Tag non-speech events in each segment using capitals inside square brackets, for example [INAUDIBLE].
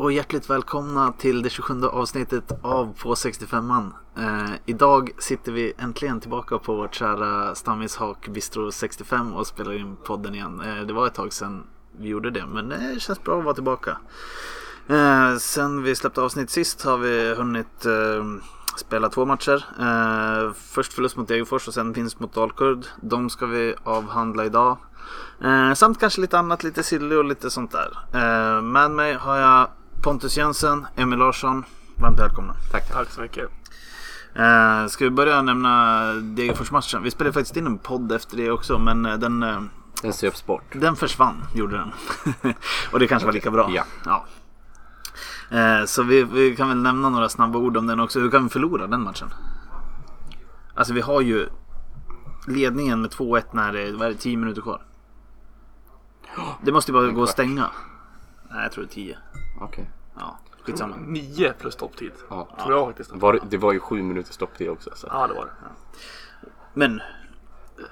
och hjärtligt välkomna till det 27 avsnittet av På 65an. Eh, idag sitter vi äntligen tillbaka på vårt kära stammishak Bistro 65 och spelar in podden igen. Eh, det var ett tag sedan vi gjorde det men det känns bra att vara tillbaka. Eh, sen vi släppte avsnitt sist har vi hunnit eh, spela två matcher. Eh, först förlust mot Degerfors och sen vinst mot Dalkurd. De ska vi avhandla idag. Eh, samt kanske lite annat, lite silly och lite sånt där. Eh, med mig har jag Pontus Jensen, Emil Larsson. Varmt välkomna. Tack, tack så mycket. Eh, ska vi börja nämna Degerfors-matchen? Vi spelade faktiskt in en podd efter det också men eh, den, eh, Den söps bort. den försvann, gjorde den. [LAUGHS] och det kanske var lika bra. Ja. ja. Eh, så vi, vi kan väl nämna några snabba ord om den också. Hur kan vi förlora den matchen? Alltså vi har ju ledningen med 2-1 när det vad är det, 10 minuter kvar. Det måste ju bara gå att stänga. Nej, jag tror det är 10. Okej. Ja, skitsamma. Nio plus stopptid. Ja. Tror jag faktiskt. Var, det- var ju sju minuter stopptid också. Så. Ja, det var det. Men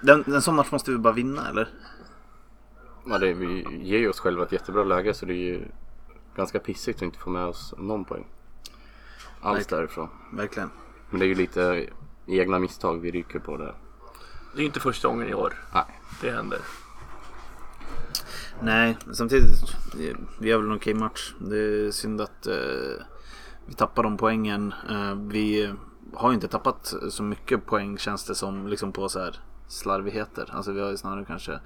den, en sån match måste vi bara vinna eller? Ja, det, vi ger ju oss själva ett jättebra läge så det är ju ganska pissigt att inte få med oss någon poäng. Alls Verkligen. därifrån. Verkligen. Men det är ju lite egna misstag vi ryker på där. Det är inte första gången i år Nej. det händer. Nej, samtidigt. Vi har väl en okej match. Det är synd att eh, vi tappar de poängen. Eh, vi har ju inte tappat så mycket poäng känns det som. Liksom på så här slarvigheter. Alltså vi har ju snarare kanske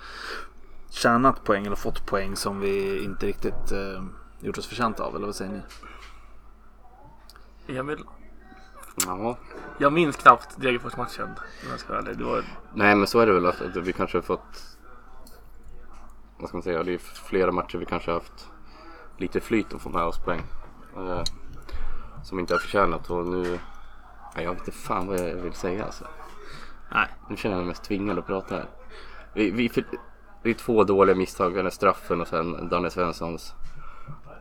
tjänat poäng eller fått poäng som vi inte riktigt eh, gjort oss förtjänta av. Eller vad säger ni? Emil, Ja. jag minns knappt Degerfors-matchen. Jag. Det var... Nej men så är det väl att, att vi kanske har fått Vad ska man säga? Det är flera matcher vi kanske haft lite flyt att få med oss poäng. Eh, som inte har förtjänat och nu Nej, jag vet inte fan vad jag vill säga alltså. Nej. Nu känner jag mig mest tvingad att prata här. Vi, vi, det är två dåliga misstag. Den straffen och sen Danne Svenssons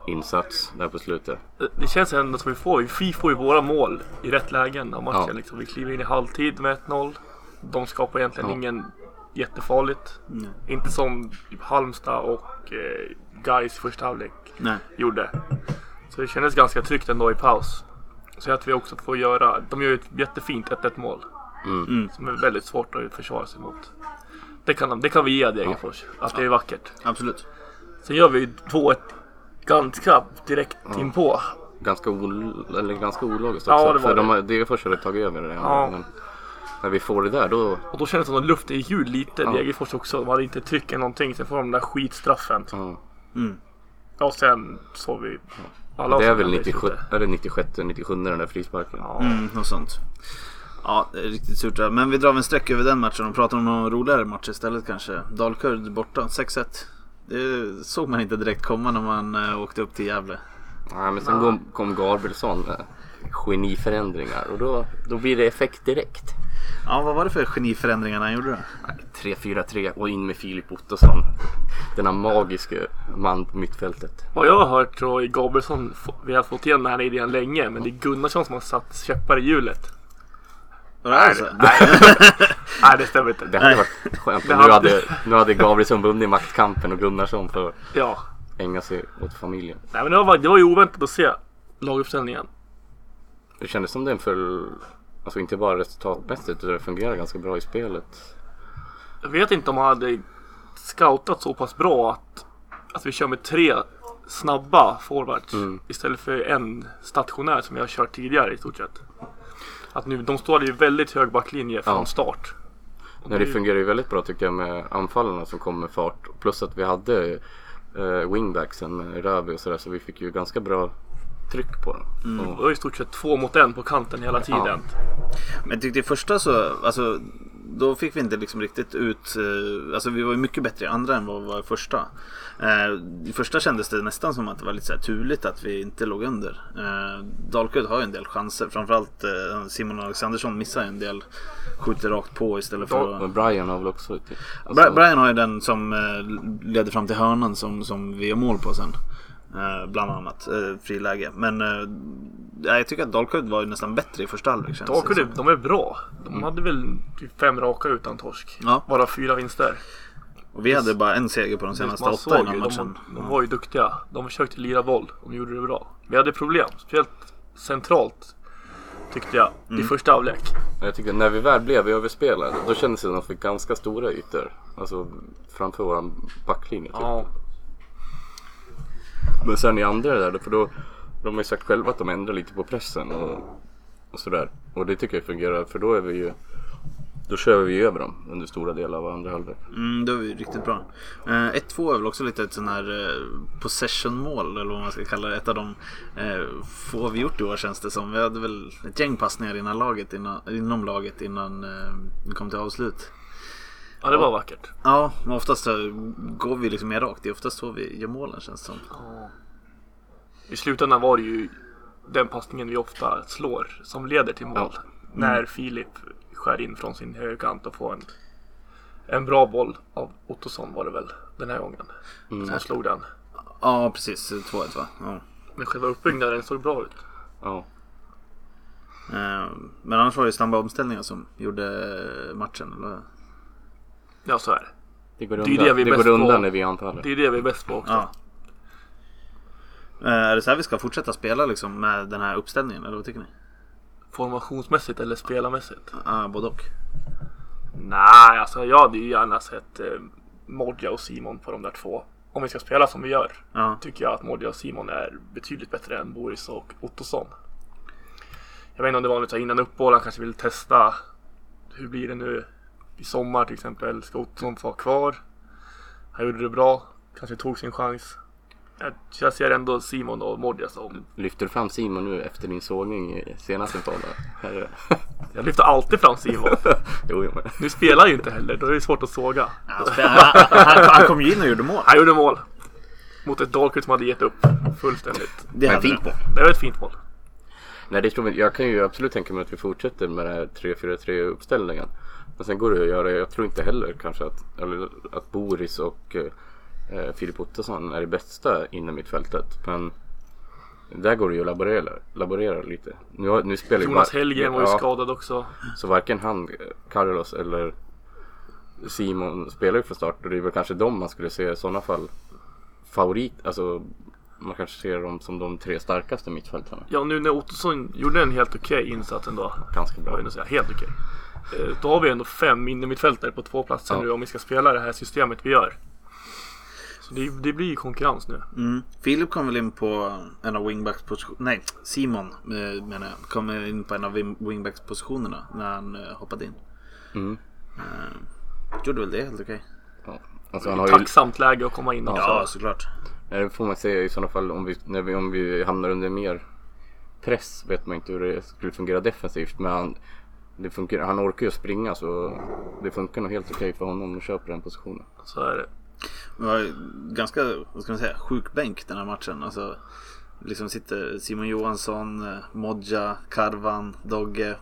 insats där på slutet. Det känns ändå som vi får, vi får ju våra mål i rätt lägen av matchen. Ja. Liksom. Vi kliver in i halvtid med 1-0. De skapar egentligen Ja. ingen jättefarligt. Nej. Inte som typ Halmstad och eh, Gais första halvlek Nej. gjorde. Så det kändes ganska tryggt ändå i paus. Så att vi också får göra, de gör ju ett jättefint 1-1 mål. Mm. Mm. Som är väldigt svårt att försvara sig mot. Det kan, de- det kan vi ge Degerfors, att det är vackert. Absolut. Sen gör vi ju 2-1 ganska direkt inpå. Ganska, ol, eller ganska ologiskt Ja, också. det var för det. de har, Degerfors hade tagit över det. Ja. Men när vi får det där då. Och då kändes det som att luften gick ur lite. Ja. Degerfors också. De hade inte tryck eller någonting. Sen får de den där skitstraffen. Ja. Mm. Och sen så vi alla Det är väl hade 97, lite. är det 96, 97 den där frisparken. Ja. Mm, något sånt. Ja, det är riktigt surt där. Men vi drar en streck över den matchen och pratar om någon roligare match istället kanske. Dalkurd borta, 6-1. Det såg man inte direkt komma när man äh, åkte upp till Gävle. Nej, men sen kom, kom Gabrielsson med geniförändringar och då, då blir det effekt direkt. Ja, vad var det för geniförändringar han gjorde då? 3-4-3 och in med Filip Ottosson. Denna magiska man på mittfältet. Vad jag har hört så är Gabrielsson, vi har fått igen den här idén länge. Men det är Gunnarsson som har satt käppar i hjulet. Var det alltså? [LAUGHS] Nej det stämmer inte. Det hade Nej. varit skönt om nu hade- nu hade Gabrielsson vunnit maktkampen och Gunnarsson får Ja. ägna sig åt familjen. Nej men det var, det var ju oväntat att se laguppställningen. Det kändes som den föll, alltså inte bara resultatmässigt utan det fungerar ganska bra i spelet. Jag vet inte om han hade scoutat så pass bra att, att vi kör med tre snabba forwards Mm. istället för en stationär som jag har kört tidigare i stort sett. Att nu, de står i väldigt hög backlinje från Ja. start. Och Nej, det nu- fungerar ju väldigt bra tycker jag med anfallarna som kom med fart. Plus att vi hade eh, wingbacksen med Rövi och sådär så vi fick ju ganska bra tryck på dem. Det Och, var i stort sett två mot en på kanten hela tiden. Men jag tyckte i första så, alltså då fick vi inte liksom riktigt ut, eh, alltså vi var ju mycket bättre i andra än vad vi var i första. Eh, I första kändes det nästan som att det var lite så här turligt att vi inte låg under. Eh, Dalkurd har ju en del chanser, framförallt eh, Simon Alexandersson missar ju en del, skjuter rakt på istället för att... Brian har väl också... Alltså, Brian har ju den som eh, leder fram till hörnan som, som vi gör mål på sen. Eh, bland annat eh, friläge. Men eh, ja, jag tycker att Dalkurd var ju nästan bättre i första halvlek. Dalkurd, de är bra. De hade väl typ fem raka utan torsk. Ja. Bara fyra vinster. Och vi hade bara en seger på de senaste Man åtta såg innan matchen. de, de var ju duktiga. De försökte lira boll. De gjorde det bra. Vi hade problem. Speciellt centralt. Tyckte jag. Mm. I första halvlek. Jag tycker när vi väl blev överspelade då kändes det som att de fick ganska stora ytor. Alltså framför våran backlinje typ. Ja. Men sen i andra där, för då de har ju sagt själva att de ändrar lite på pressen och, och sådär. Och det tycker jag fungerar för då är vi ju då kör vi ju över dem under stora delar av andra halvlek. Mm, det var ju riktigt bra. Eh, 1-2 är väl också lite ett sån här eh, possession-mål eller vad man ska kalla det. Ett av de eh, få vi gjort i år känns det som. Vi hade väl ett gäng passningar innan laget, innan, inom laget innan eh, vi kom till avslut ja, det var vackert. Ja, men oftast går vi liksom mer rakt. Det är oftast så vi gör målen känns det som. I slutändan var det ju den passningen vi ofta slår som leder till mål. När Filip skär in från sin högerkant och får en, en bra boll av Ottosson var det väl den här gången. Som slog den. Ja, precis. 2-1 va? Ja. Men själva uppbyggnaden såg bra ut. Ja. Eh, men annars var det snabba omställningar som gjorde matchen. Eller? Ja, så är det. Det går är undan, det vi är det bäst går undan på. när vi anfaller. Det är det vi är bäst på också. Ja. Eh, Är det så här vi ska fortsätta spela liksom med den här uppställningen eller vad tycker ni? Formationsmässigt eller spelarmässigt? Ja, både och. Nej, alltså jag hade ju gärna sett eh, Modja och Simon på de där två. Om vi ska spela som vi gör. Ja. Tycker jag att Modja och Simon är betydligt bättre än Boris och Ottosson. Jag vet inte om det var lite innan uppehåll, han kanske vill testa. Hur blir det nu i sommar till exempel? Ska Ottosson få vara kvar? Han gjorde det bra, kanske tog sin chans. Jag- Jag ser ändå Simon och Modja som... Lyfter du fram Simon nu efter din sågning i senaste podden? [LAUGHS] Jag lyfter alltid fram Simon. [LAUGHS] jo, jo, men. Nu spelar ju inte heller, då är det svårt att såga. Han, han, han, han kom ju in och gjorde mål. Han gjorde mål. Mot ett Dalkurd som hade gett upp fullständigt. Det Men fint mål. Det var ett fint mål. Nej, det tror jag, jag kan ju absolut tänka mig att vi fortsätter med den här 3-4-3 uppställningen. Men sen går det att göra, jag tror inte heller kanske att, eller, att Boris och eh, Filip Ottosson är det bästa inom mittfältet. Men där går det ju att laborera, laborera lite. Nu, nu spelar Jonas Hellgren var ju ja, skadad också. Så varken han, eh, Carlos eller Simon spelar ju från start och det är väl kanske dem man skulle se i sådana fall favorit, alltså man kanske ser dem som de tre starkaste mittfältarna. Ja, nu när Ottosson gjorde en helt okej insats ändå. Ganska bra. säga helt okej. Eh, Då har vi ändå fem innermittfältare på två platser Ja. nu om vi ska spela det här systemet vi gör. Så det, det blir ju konkurrens nu. Mm. Filip kom väl in på en av wingbacks positionerna. Nej, Simon eh, menar jag. Kom in på en av wing- wingbacks positionerna när han eh, hoppade in. Mm. Eh, gjorde väl det helt okej. Ja. Alltså han har ju, Tacksamt läge att komma in också. Ja, såklart. det får man säga i sådana fall om vi, när vi, om vi hamnar under mer press vet man inte hur det skulle fungera defensivt. Men han, det funkar, han orkar ju springa så det funkar nog helt okej för honom att köra på den positionen. Så är det. Var ju ganska, vad ska man säga, sjuk bänk den här matchen. Alltså, liksom sitter Simon Johansson, Modja, Karvan, Dogge.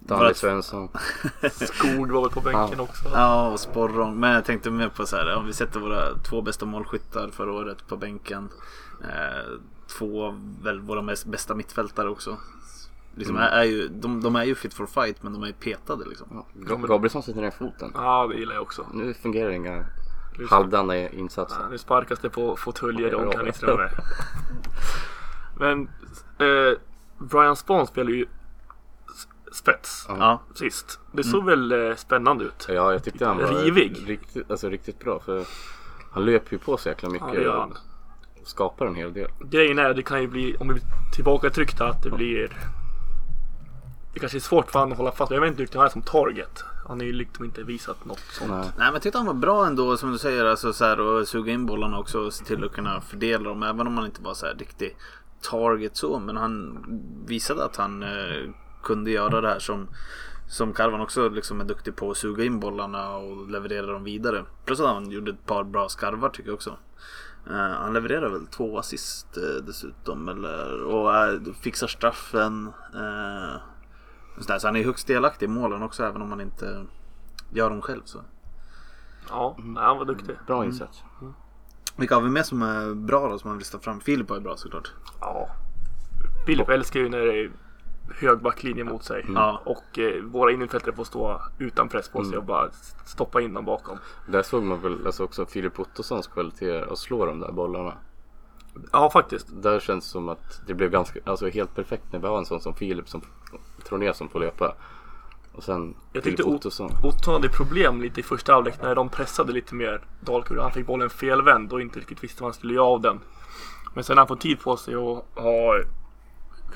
Daniel Svensson. [LAUGHS] Skog var väl på bänken Ja. också. Ja, och Sporrong. Men jag tänkte mer på så här, om vi sätter våra två bästa målskyttar förra året på bänken. Eh, två väl våra mest, bästa mittfältare också. Liksom är, är ju, de, de är ju fit for fight men de är ju petade liksom. Ja, Ga- Gabrielsson sätter ner foten. Ja, det gillar jag också. Nu fungerar inga halvdana insatser. Ja, nu sparkas det på fåtöljer i Ja. omklädningsrummet. [LAUGHS] Men eh, Brian Spahn spelar ju spets Ja, sist. Det såg väl eh, spännande ut. Ja, jag tyckte han var Rivig. Riktigt, alltså, riktigt bra. För han löper ju på så jäkla Ja, mycket han. och skapar en hel del. Grejen är, det kan ju bli, om vi tillbaka tryckta att det blir Det kanske är svårt för honom att hålla fast Jag vet inte riktigt hur han är som target. Han har ju liksom inte visat något sånt. Nej. Nej men jag tyckte han var bra ändå som du säger. Alltså så här och suga in bollarna också och se till att kunna fördela dem. Även om han inte var så här riktig target så. Men han visade att han eh, kunde göra det här som som Karvan också liksom är duktig på att suga in bollarna och leverera dem vidare. Plus att han gjorde ett par bra skarvar tycker jag också. Eh, han levererar väl två assist eh, dessutom. Eller, och eh, fixar straffen. Så han är högst delaktig i målen också även om han inte gör dem själv. Så. Ja, nej, han var duktig. Bra insats. Vilka har vi med som är bra då som man vill lyfta fram? Filip är bra såklart. Ja. Filip älskar ju när det är hög backlinje mot sig. Ja. Och eh, våra innermittfältare får stå utan press på sig och bara stoppa in dem bakom. Där såg man väl alltså också Filip Ottossons kvaliteter att slå de där bollarna. Ja, faktiskt. Där känns det som att det blev ganska, alltså helt perfekt när vi har en sån som Filip som Troné som får löpa. Och sen Jag tyckte Ot- Ottosson. Otto hade problem lite i första halvlek när de pressade lite mer Dalkurd. Han fick bollen felvänd och inte riktigt visste vad han skulle göra av den. Men sen när han får tid på sig och har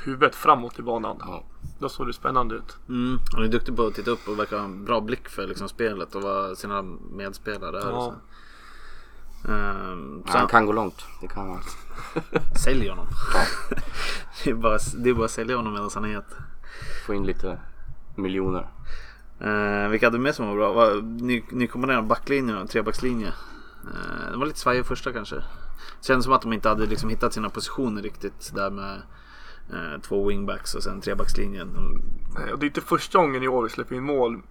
huvudet framåt i banan. Ja. Då såg det spännande ut. Mm. Han är duktig på att titta upp och verkar ha en bra blick för liksom, spelet och vad sina medspelare är. Ja. Ehm, så Han kan gå långt, det kan han. [LAUGHS] säljer honom. [LAUGHS] det, är bara, det är bara att sälja honom medan han är het. Få in lite miljoner. Uh, vilka hade mer som var bra? Var, ny, nykomponerad backlinje och trebackslinje. Uh, det var lite svajig första kanske. Kändes som att de inte hade liksom hittat sina positioner riktigt där med eh, två wingbacks och sen trebackslinjen. Och det är inte första gången i år vi släpper in mål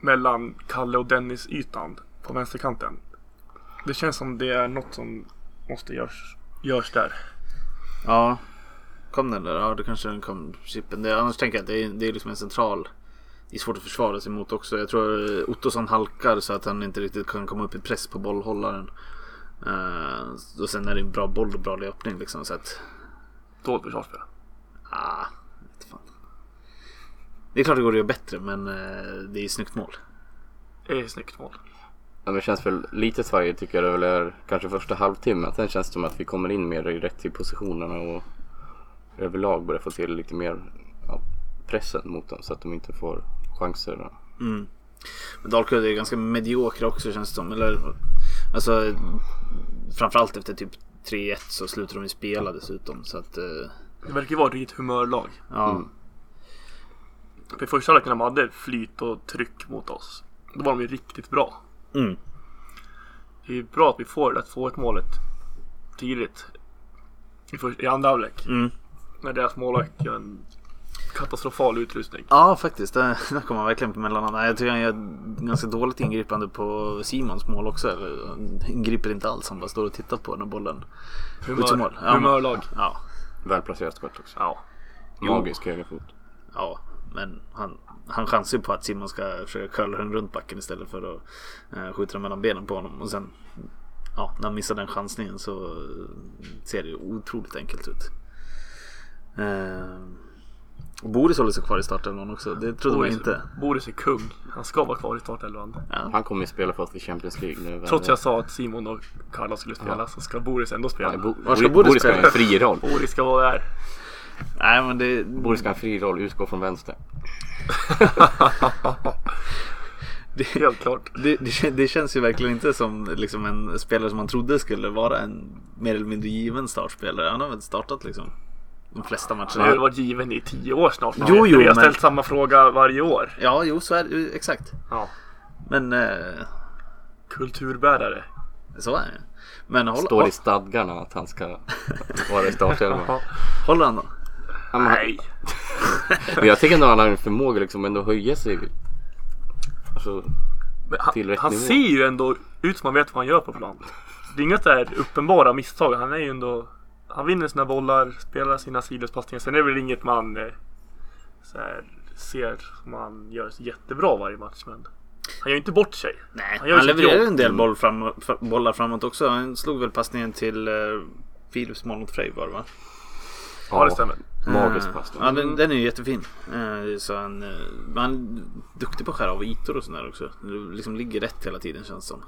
mellan Kalle och Dennis ytan på vänsterkanten. Det känns som det är något som måste görs, görs där. ja, kom den där? Ja, det kanske den kom chippen. Det, annars tänker jag att det är, det är liksom en central. Det är svårt att försvara sig mot också. Jag tror Ottosson halkar så att han inte riktigt kan komma upp i press på bollhållaren. Eh, och sen är det en bra boll och bra löpning liksom. Så att, Dåligt försvarsspel. ah, vet fan. Det är klart det går att göra bättre men eh, det är snyggt mål. Det är ett snyggt mål. Ja, men det känns väl lite svajigt tycker jag det väl är kanske första halvtimmen. Sen känns det som att vi kommer in mer i rätt i positionerna och överlag börjar få till lite mer ja, pressen mot dem så att de inte får chanser. Mm. Men Dalkurd är ganska mediokra också känns det som. Eller, alltså, framförallt efter typ 3-1 så slutar de ju spela dessutom. Så att, eh, Det verkar ju vara ett riktigt humörlag. ja. Mm. För första halvlek när de hade flyt och tryck mot oss. Då var de ju riktigt bra. Mm. Det är ju bra att vi får det får ett målet tidigt. I, för, i andra halvlek. Mm. När deras målvakt gör en katastrofal utrustning. Ja faktiskt, där, där kommer man verkligen på mellanhand. Nej, Jag tycker han gör ganska dåligt ingripande på Simons mål också. Eller, han ingriper inte alls, han bara står och tittar på när bollen skjuts i mål. Humör, Ja, humörlag. Ja, Välplacerat skott också. Ja. Magisk högerfot. ja, men han, han chansar ju på att Simon ska försöka curla den runt backen istället för att eh, skjuta den mellan benen på honom. Och sen, ja, när han missar den chansningen så ser det ju otroligt enkelt ut. Eh, Boris håller sig kvar i startelvan också, det trodde man inte. Boris är kung. Han ska vara kvar i startelvan. Ja. Han kommer ju spela för oss i Champions League nu. Trots att jag sa att Simon och Carla skulle spela så ska Boris ändå spela. Ja, Bo- Var ska Boris, Boris Boris ska ha spela? en fri roll. Boris ska vara där. Nej men det... Boris ska ha en fri roll, utgå från vänster. [LAUGHS] Helt klart. Det, det, det känns ju verkligen inte som liksom en spelare som man trodde skulle vara en mer eller mindre given startspelare. Han har väl startat liksom de flesta har matcherna. väl varit given i tio år snart. Jo, jo, Vi har men- ställt samma fråga varje år. Ja, jo så är det ju, exakt. Ja. Men eh, Kulturbärare. så är det. Men håll, Står håll, i stadgarna att han ska vara i startelvan. [LAUGHS] Håller han då? Nej. [LAUGHS] Men jag tycker ändå han har en förmåga liksom ändå höja sig. Alltså, han, han ser ju ändå ut som han vet vad han gör på plan. Det är inget där uppenbara misstag. Han är ju ändå... Han vinner sina bollar, spelar sina sidledspassningar. Sen är det väl inget man eh, så här, ser som han gör jättebra varje match. Men han gör ju inte bort sig. Nej, Han han jobb. en del boll fram, bollar framåt också. Han slog väl passningen till eh, Philips mål mot Frej var det va? Ja, det stämmer. Magisk passning. Ja, den, den är ju jättefin. Eh, Så han, eh, han är duktig på att skära av ytor och sådär också. Det liksom ligger rätt hela tiden känns det som.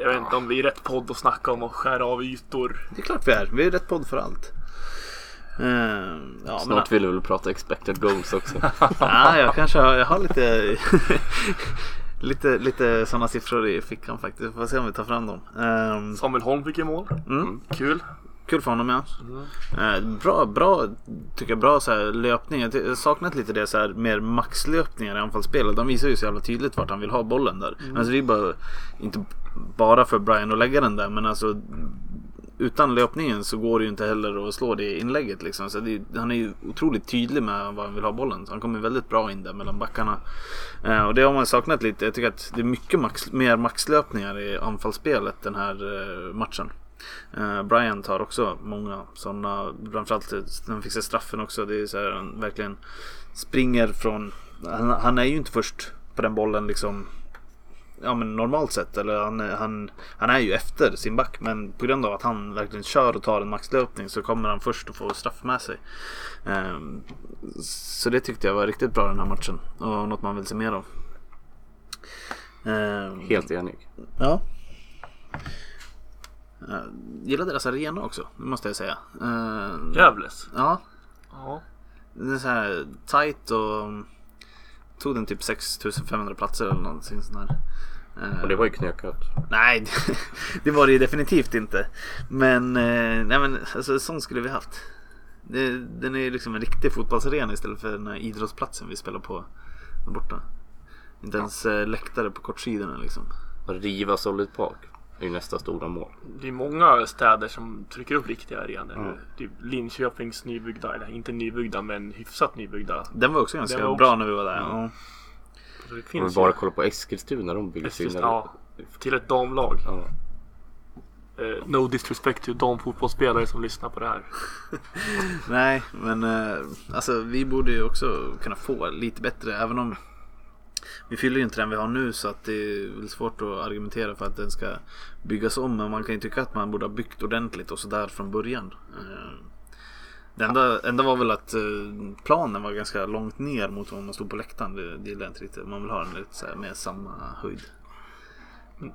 Jag vet inte om vi är rätt podd att snacka om att skära av ytor. Det är klart vi är. Vi är rätt podd för allt. Eh, ja, Snart men, vill vi väl prata expected goals också. [LAUGHS] ja, jag kanske har, jag har lite, [LAUGHS] lite, lite sådana siffror i fickan faktiskt. Vi får se om vi tar fram dem. Eh, Samuel Holm fick ju mål. mm, Kul. Kul för honom ja. Eh, bra, bra, tycker jag, bra så här, löpning. Jag jag saknat lite det så här, mer maxlöpningar i anfallsspelet. De visar ju så jävla tydligt vart han vill ha bollen där. Alltså det är bara, inte bara för Brian att lägga den där men alltså utan löpningen så går det ju inte heller att slå det inlägget liksom. Så det, han är ju otroligt tydlig med var han vill ha bollen. Så han kommer väldigt bra in där mellan backarna. Eh, och det har man saknat lite. Jag tycker att det är mycket max, mer maxlöpningar i anfallsspelet den här eh, matchen. Eh, Brian tar också många sådana. Framförallt när han fixar straffen också. Det är så här, han verkligen springer från. Han, han är ju inte först på den bollen liksom. Ja men normalt sett. Eller han, han, han är ju efter sin back. Men på grund av att han verkligen kör och tar en maxlöpning så kommer han först att få straff med sig. Ehm, så det tyckte jag var riktigt bra den här matchen. Och något man vill se mer av. Ehm, Helt enig. Ja. Jag gillar deras arena också, det måste jag säga. Eh, Gävles. Ja, Ja. den är så här tight och tog den typ 6500 platser eller någonting sånt där. Eh, Och det var ju knökat. Nej, [LAUGHS] det var det ju definitivt inte. Men, nej men alltså sån skulle vi haft. Det, den är ju liksom en riktig fotbollsarena istället för den här idrottsplatsen vi spelar på där borta. Inte ens läktare på kortsidorna liksom. Och riva Solid Park är ju nästa stora mål. Det är många städer som trycker upp riktiga arenor Mm. nu. Typ Linköpings nybyggda, eller inte nybyggda men hyfsat nybyggda. Den var också ganska var bra också- när vi var där. Mm. Det Om vi bara ju kollar på Eskilstuna, de bygger sina... ja, till ett damlag. Ja. Eh, no disrespect till damfotbollsspelare som lyssnar på det här. [LAUGHS] Nej, men eh, alltså vi borde ju också kunna få lite bättre. Även om vi fyller ju inte den vi har nu så att det är väl svårt att argumentera för att den ska byggas om. Men man kan ju tycka att man borde ha byggt ordentligt och sådär från början. Eh, Det enda, enda var väl att eh, planen var ganska långt ner mot vad man stod på läktaren. Det, det gillar jag inte riktigt. Man vill ha den lite så här med samma höjd.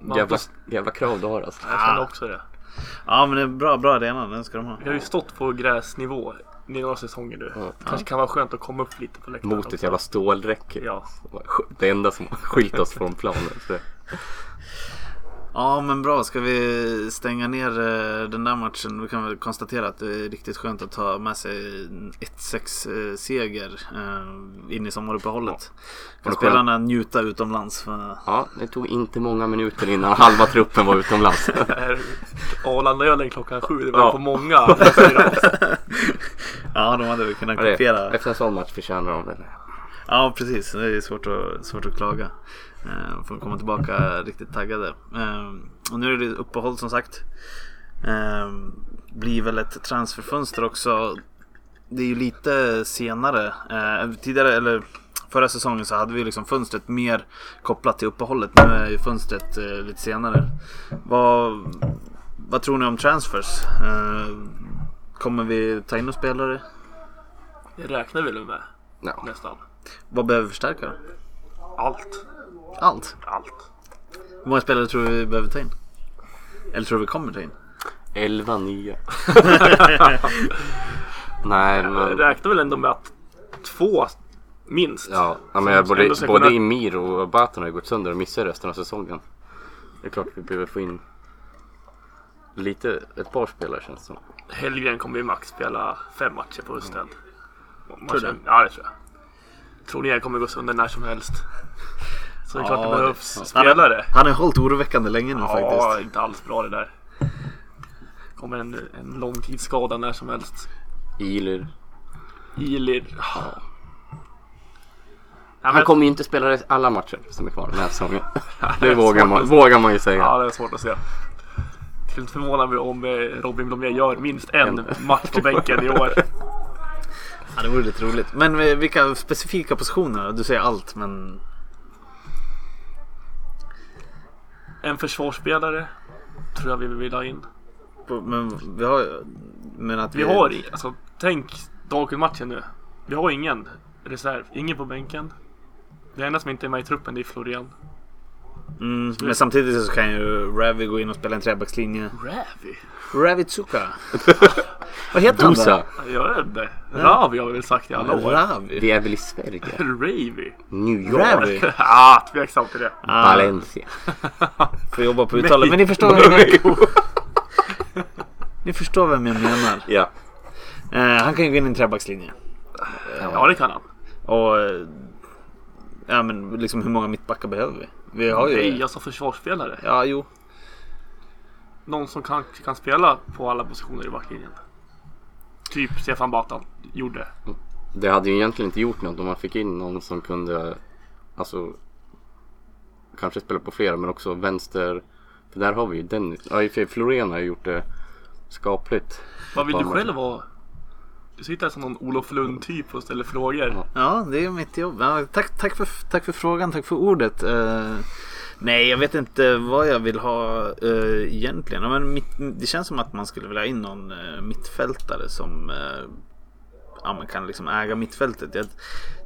Man Jävla, jävla krav du har alltså. Jag känner också det. Ja men det är bra, bra arena, den ska de ha. Vi har ju stått på gräsnivå i några säsonger nu. Ja. Kanske kan vara skönt att komma upp lite på läktaren Mot ett jävla stålräcke. Ja. Det enda som har skilt oss från planen. Så det- Ja men bra, ska vi stänga ner eh, den där matchen? Vi kan väl konstatera att det är riktigt skönt att ta med sig en 1-6 eh, seger eh, in i sommaruppehållet. Kan det spelarna njuta utomlands? För... Ja, det tog inte många minuter innan halva truppen var utomlands. Det [LAUGHS] här Arlandaölen klockan sju, det var Ja. på många. [LAUGHS] Ja de hade väl kunnat kopiera. Efter en sån match förtjänar de det. Ja precis, det är svårt att, svårt att klaga. Eh, får komma tillbaka riktigt taggade. Eh, och nu är det uppehåll som sagt. Eh, blir väl ett transferfönster också. Det är ju lite senare. Tidigare, eller förra säsongen så hade vi liksom fönstret mer kopplat till uppehållet. Nu är ju fönstret lite senare. Vad, vad tror ni om transfers? Kommer vi ta in några spelare? Det räknar vi väl med Ja. nästan. Vad behöver vi förstärka då? Allt. Allt? Allt. Hur många spelare tror du vi behöver ta in? Eller tror du vi kommer ta in? 11 nya. [LAUGHS] Nej Jag men. räknar väl ändå med att två minst. Ja, ja men både, ska både kunna- Emir och Batan har ju gått sönder och missar resten av säsongen. Det är klart vi behöver få in lite, ett par spelare känns det som. Hellgren kommer ju max spela fem matcher på hösten. Man Tror du? Ja, det tror jag. Tror ni han kommer gå sönder när som helst. Så det är klart Ja, det det- behövs Han, spelare. han har hållit oroväckande länge nu Ja, faktiskt. inte alls bra det där. Kommer en, en långtidsskada när som helst. Ilir. Ilir. Ja. Ja, Han men- kommer ju inte spela alla matcher som är kvar den här säsongen. [LAUGHS] Det är vågar man, vågar man ju säga. Ja, det är svårt att se. Skulle inte förvåna mig om eh, Robin Blomé gör minst en match på bänken i år. [LAUGHS] Ja, det vore lite roligt. Men eh, vilka specifika positioner? Du säger allt men... En försvarsspelare tror jag vi vill ha in. Men vi har. Men att Vi har, i- alltså tänk Dalkurd-matchen nu. Vi har ingen reserv, ingen på bänken. Det enda som inte är med i truppen det är Florian. Mm, men samtidigt så kan ju Ravi gå in och spela en trebackslinje. Ravi? Ravitsuka. [LAUGHS] Vad heter han då? Jag vet inte. Ravi har vi väl sagt i alla år. Ravi? Vi är väl i Sverige? Ravi? New York? Ravi? ah, tveksamt till det. Ah, Valencia. [LAUGHS] får jobba på uttalet. Men ni förstår, vem jag, ni förstår vem jag menar. Ja. Eh, han kan ju gå in i en trebackslinje. Ja, det kan han. Och... eh, Ja men liksom hur många mittbackar behöver vi? Vi har ju... Nej, alltså försvarsspelare. Ja, jo. Någon som kan, kan spela på alla positioner i backlinjen. Typ Stefan Batan gjorde. Det hade ju egentligen inte gjort något om man fick in någon som kunde Alltså Kanske spela på flera men också vänster För där har vi ju Dennis Ja i och för sig Florén har ju gjort det skapligt. Vad vill du själv vara? Du sitter här som någon Olof Lund typ och ställer frågor. Ja. Det är mitt jobb. Ja, tack, tack, för, tack för frågan, tack för ordet. Uh, nej, jag vet inte vad jag vill ha uh, egentligen. Ja, men mitt, det känns som att man skulle vilja ha in någon uh, mittfältare som uh, ja, man kan liksom äga mittfältet. Jag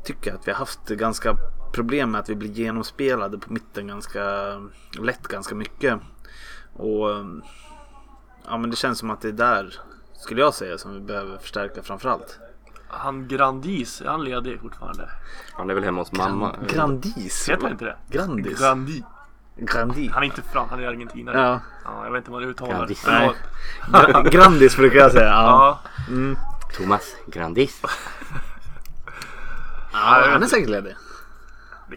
tycker att vi har haft ganska problem med att vi blir genomspelade på mitten ganska lätt ganska mycket. Och ja, men det känns som att det är där skulle jag säga som vi behöver förstärka framförallt. Han Grandis, är han ledig fortfarande? Han är väl hemma hos mamma. Grandis. Heter han inte det? Grandis. Grandi. Grandi. Han är inte fran, han är argentinare. Ja. Ja, jag vet inte vad det uttalar. Grandis. Gra- Grandis brukar jag säga. Ja. Ja. Thomas Grandis. Ja, han är säkert ledig.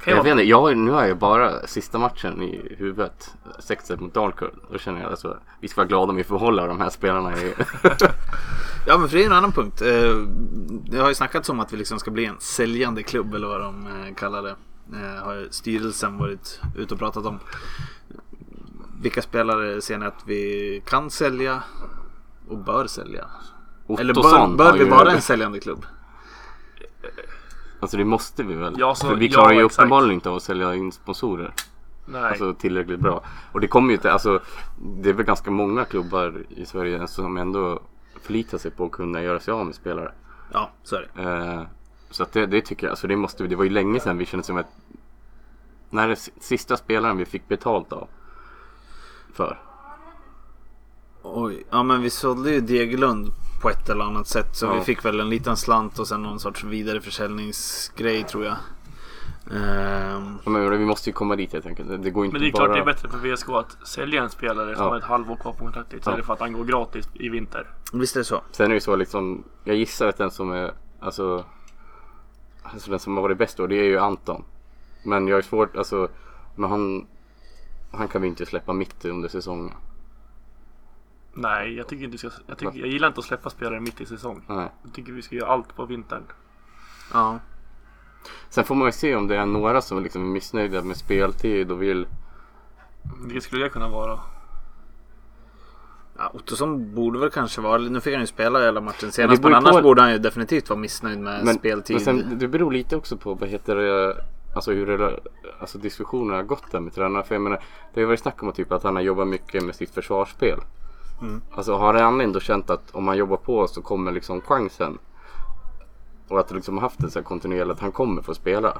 Jag vara vet inte, jag, nu har jag bara sista matchen i huvudet. 6 mot Dalkurd. Då känner jag alltså, vi ska vara glada om vi får hålla de här spelarna i... [LAUGHS] Ja men för det är en annan punkt. Eh, Det har ju snackats om att vi liksom ska bli en säljande klubb eller vad de eh, kallar det. Eh, Har styrelsen varit ute och pratat om. Vilka spelare ser ni att vi kan sälja och bör sälja? Eller bör, Ottosson bör vi vara en säljande klubb? Alltså det måste vi väl? Ja, så- För vi ja, klarar ju exakt. uppenbarligen inte av att sälja in sponsorer. Nej. Alltså tillräckligt bra. Och det kommer ju inte, alltså det är väl ganska många klubbar i Sverige som ändå förlitar sig på att kunna göra sig av med spelare. Ja, så är det. Eh, så att det, det tycker jag, alltså det måste vi, det var ju länge sedan vi kände som att när det sista spelaren vi fick betalt av för. Oj, ja men vi sålde ju Degerlund på ett eller annat sätt. Så Ja. vi fick väl en liten slant och sen någon sorts vidareförsäljningsgrej tror jag. Ja, Men vi måste ju komma dit helt enkelt. Det- går inte Men det är bara... klart det är bättre för VSK att sälja en spelare som Ja. har ett halvår kvar på kontraktet istället Ja. för att han går gratis i vinter. visst är det så? Sen är det ju så liksom, jag gissar att den som är, alltså, alltså den som har varit bäst då, det är ju Anton. Men jag är svårt, alltså, men han, han kan vi inte släppa mitt under säsongen. Nej, jag tycker inte du ska, jag, tycker, jag gillar inte att släppa spelare mitt i säsong. Nej. Jag tycker vi ska göra allt på vintern. Ja. Sen får man ju se om det är några som liksom är missnöjda med speltid och vill, Det skulle det kunna vara. Ja, Ottosson borde väl kanske vara, nu fick han ju spela hela matchen senast men annars på- borde han ju definitivt vara missnöjd med men, speltid. men sen, det beror lite också på vad heter det, alltså hur det, alltså diskussionerna har gått där med tränarna. För jag menar, det har ju varit snack om att, typ, att han har jobbat mycket med sitt försvarsspel. Mm. Alltså har han ändå känt att om han jobbar på så kommer liksom chansen. Och att det liksom har haft en sån här kontinuerligt att han kommer få spela.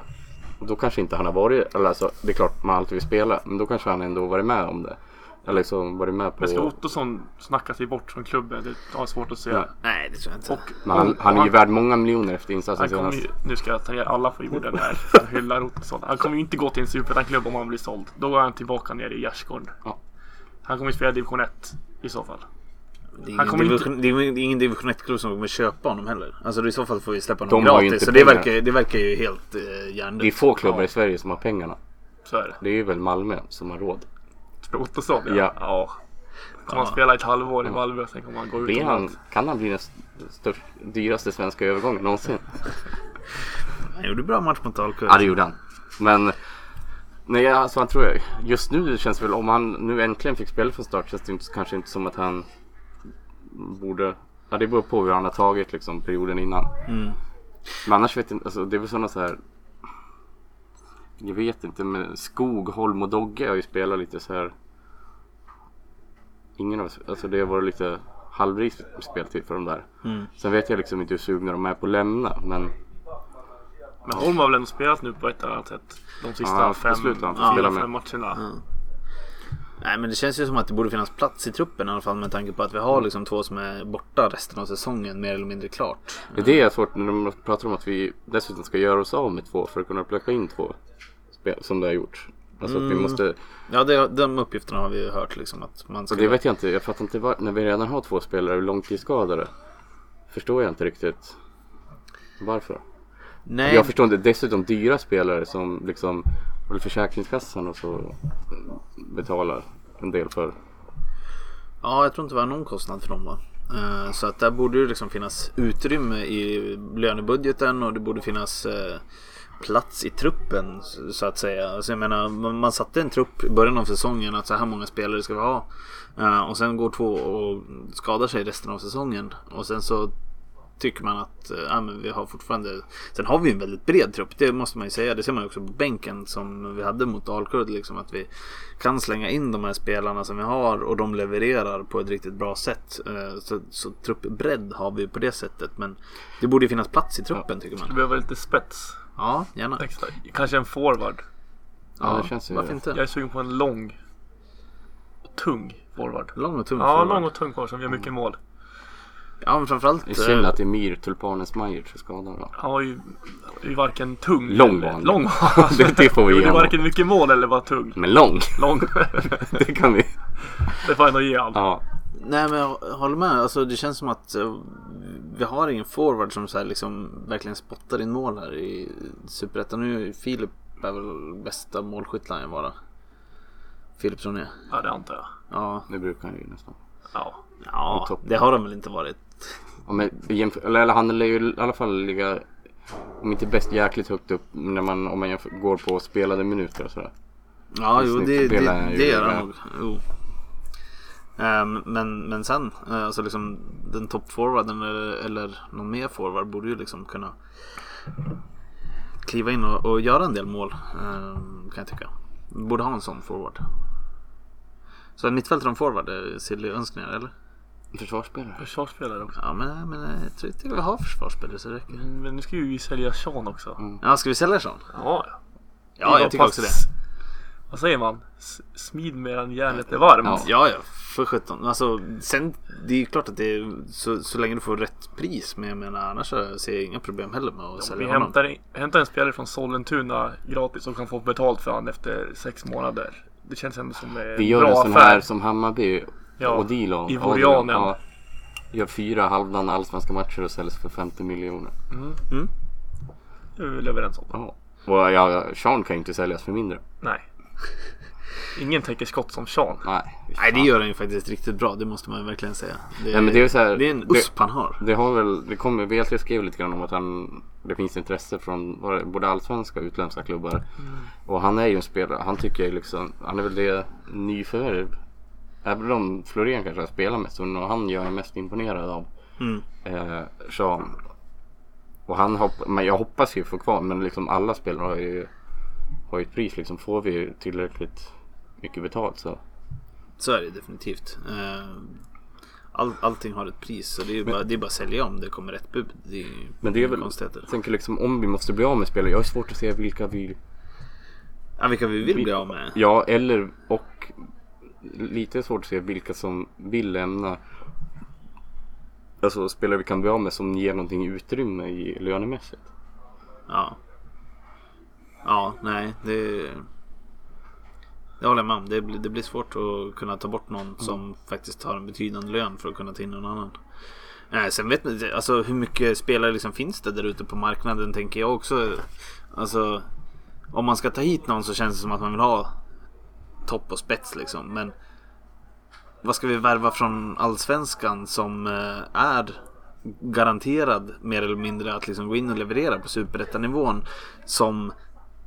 Och då kanske inte han har varit, eller alltså det är klart man alltid vill spela. Men då kanske han ändå varit med om det. Eller liksom varit med på... Men ska Ottosson snacka sig bort från klubben? Det har jag svårt att se. Ja. Nej det tror jag inte. Och, Men han, han är ju värd många miljoner efter insatsen senast. ju, nu ska jag ta ner alla på jorden här. [LAUGHS] Jag hyllar Ottosson. Han kommer ju inte gå till en superettan-klubb om han blir såld. Då går han tillbaka ner i Gärsgården. Ja. Han kommer ju spela division 1 i så fall. Det är Han ingen, kommer division, det är ingen division 1-klubb som kommer köpa honom heller. Alltså i så fall får vi släppa honom De gratis. inte Så det verkar, det verkar ju helt eh, Det är hjärndött. få klubbar Ja. i Sverige som har pengarna. Så är det. Det är ju väl Malmö som har råd. Ottosson ja. Ja. ja. Kommer han spela ett halvår i Malmö och sen kommer han gå Blir han, kan han bli den störst, dyraste svenska övergången någonsin? Han gjorde bra match mot Dalkurd. Ja det gjorde han. Men nej alltså han tror jag. Just nu det känns väl om han nu äntligen fick spela från start känns det inte, kanske inte som att han borde. Ja det beror på hur han har tagit liksom perioden innan. Mm. Men annars vet jag inte. Alltså, det är väl sådana så här. Jag vet inte men Skog, Holm och Dogge har ju spelat lite så här. Ingen av oss, alltså det har varit lite halvris speltid för de där. Mm. Sen vet jag liksom inte hur sugna de är på att lämna men Men Holm har väl ändå spelat nu på ett eller annat sätt. De sista Ja, fem, med. fem matcherna. Nej men det känns ju som att det borde finnas plats i truppen i alla fall med tanke på att vi har liksom två som är borta resten av säsongen mer eller mindre klart. Det är det jag svårt när de pratar om att vi dessutom ska göra oss av med två för att kunna plocka in två spel som det har gjort. Alltså att vi Mm. måste, Ja det, de uppgifterna har vi ju hört liksom att man och ska... det vet jag inte, jag fattar inte var, när vi redan har två spelare långtidsskadade. Förstår jag inte riktigt varför. Nej, Jag förstår inte, dessutom dyra spelare som liksom Försäkringskassan och så betalar en del för. ja jag tror inte vi har någon kostnad för dem va? Eh, Så att där borde det liksom finnas utrymme i lönebudgeten och det borde finnas eh, plats i truppen så- att säga. Alltså jag menar, man man satte en trupp i början av säsongen att så här många spelare ska vi ha. Eh, Och sen går två och skadar sig resten av säsongen. Och sen så tycker man att eh, ja, men vi har fortfarande Sen har vi en väldigt bred trupp, det måste man ju säga. Det ser man ju också på bänken som vi hade mot Dalkurd. Liksom, att vi kan slänga in de här spelarna som vi har och de levererar på ett riktigt bra sätt. Eh, Så, så truppbredd har vi på det sättet. Men det borde finnas plats i truppen tycker Vi man. behöver lite spets. Ja, gärna. Extra. Kanske en forward. Ja, det känns ju- Varför Jag inte? är sugen på en lång och tung forward. Lång och tung Ja, forward. lång och tung forward som gör mycket mål. Ja, men framförallt. Det är synd eh, att Emir Tulpanen Smajic är skadad då. Han var ju, ju varken tung Lång eller... var han. Lång [LAUGHS] Det- det får vi ge Det är honom. varken mycket mål eller var tung. Men lång! Lång. [LAUGHS] det kan vi. det får jag ändå ge han. Ja. Nej men jag håller med. Alltså, det känns som att eh, vi har ingen forward som så här, liksom, verkligen spottar in mål här i Superettan. Nu är ju Filip är väl bästa målskytt vara. Filip tror ni? Ja, det antar jag. Ja. Det brukar han ju nästan. Ja. Ja, det har de väl inte varit. Ja, men eller, eller han lär ju i alla fall ligga, om inte bäst jäkligt högt upp när man, om man jämför, går på spelade minuter och sådär. Ja, jo det, det, det gör han nog. Ehm, men, men sen, eh, alltså liksom den toppforwarden eller, eller någon mer forward borde ju liksom kunna kliva in och, och göra en del mål. ehm, kan jag tycka. Borde ha en sån forward. Så mittfältare och forward är silly önskningar eller? Försvarsspelare. Försvarsspelare också. Ja men, men jag tror inte vi har försvarsspelare så det räcker. Men nu ska ju vi sälja Sean också. Mm. Ja ska vi sälja sån? Ja, Ja jag tycker också det. Vad säger man? S- Smid medan järnet är varmt. Ja. Ja, ja, för sjutton. Alltså, sen, det är ju klart att det är så, så länge du får rätt pris. Men jag menar, annars så ser jag inga problem heller med att Vi sälja honom. hämtar, hämtar en spelare från Sollentuna gratis och kan få betalt för han efter sex månader. Det känns ändå som en Vi gör bra en sån affär. här som Hammarby Ja, och Dilon. Ivorianen. Ja, gör fyra halvdana allsvenska matcher och säljs för 50 miljoner. Det är vi väl överens om. Ja. Och ja, Sean kan ju inte säljas för mindre. Nej. [LAUGHS] Ingen täcker skott som Sean. Nej, Nej, det gör han ju faktiskt riktigt bra. Det måste man ju verkligen säga. Det, Nej, men det är så här- det är en det- USP han har. Det har väl, det kommer, V3 skrev lite grann om att han, det finns intresse från både allsvenska och utländska klubbar. Och han är ju en spelare, han tycker jag liksom, han är väl det nyförvärv. Även om Florén kanske har spelat mest, och han gör jag mest imponerad av. Mm. Eh. Och han hopp, men jag hoppas ju få kvar, men liksom alla spelare har ju, har ju ett pris liksom. Får vi tillräckligt mycket betalt så. Så är det definitivt. Eh, All, allting har ett pris. Så det är ju bara, det är bara att sälja om det kommer rätt bud. Det är Men det är väl, jag tänker liksom om vi måste bli av med spelare, jag har svårt att se vilka vi Ja, vilka vi vill bli av med. Ja, eller och lite svårt att se vilka som vill lämna. Alltså spelare vi kan bli av med som ger någonting utrymme i lönemässigt. Ja. Ja, nej. Det, det håller jag med om. Det blir, det blir svårt att kunna ta bort någon som faktiskt har en betydande lön för att kunna ta in någon annan. Nej, sen vet man alltså hur mycket spelare liksom finns det där ute på marknaden tänker jag också. Alltså om man ska ta hit någon så känns det som att man vill ha topp och spets liksom. Men vad ska vi värva från allsvenskan som eh, är garanterad mer eller mindre att liksom gå in och leverera på superettanivån som